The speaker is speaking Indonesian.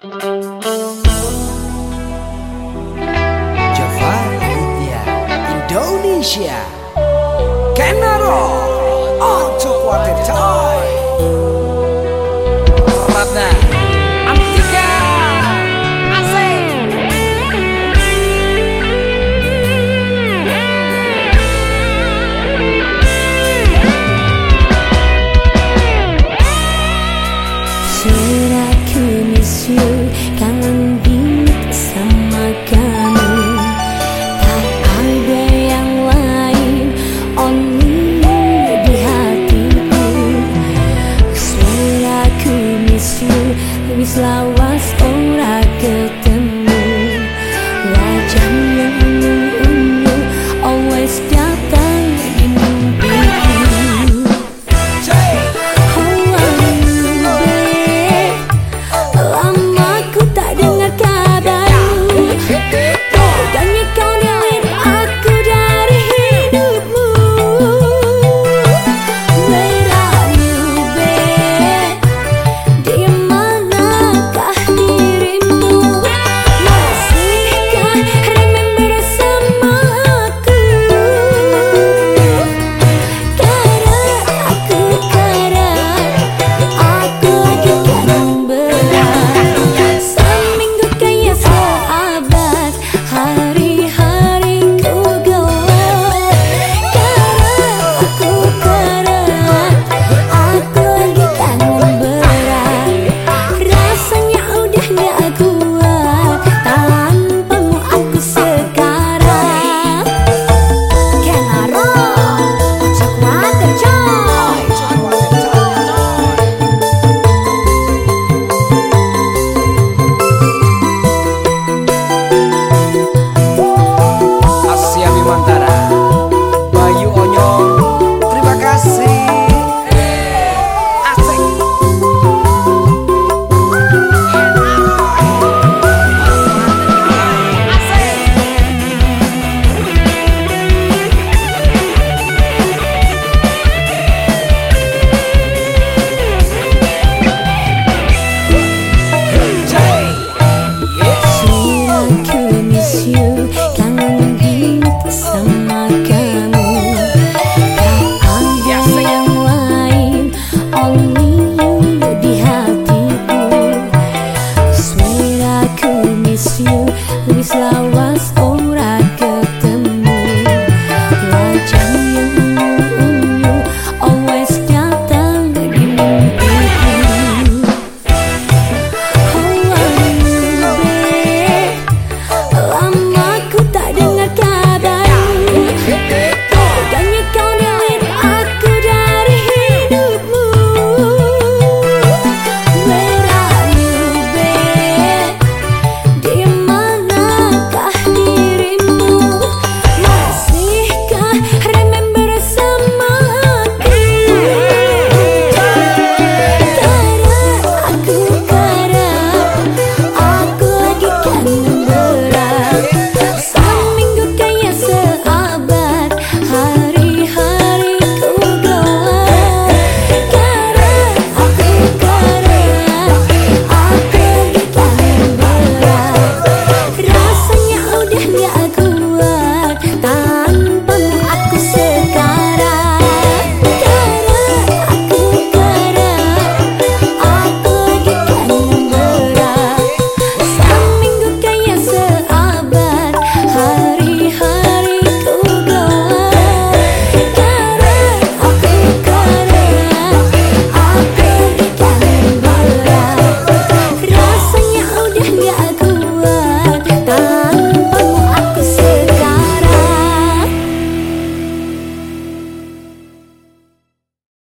Java Aditya Indonesia. Kenaro Untuk Water Time wis lawas ora ketemu. Wajahmu